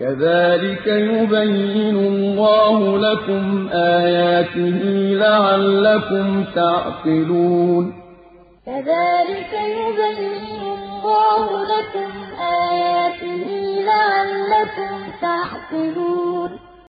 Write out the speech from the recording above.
كَذَٰلِكَ يُبَيِّنُ اللَّهُ لَكُمْ آيَاتِهِ لَعَلَّكُمْ تَعْقِلُونَ. كَذَٰلِكَ يُبَيِّنُ اللَّهُ لَكُمْ آيَاتِهِ لَعَلَّكُمْ تَعْقِلُونَ.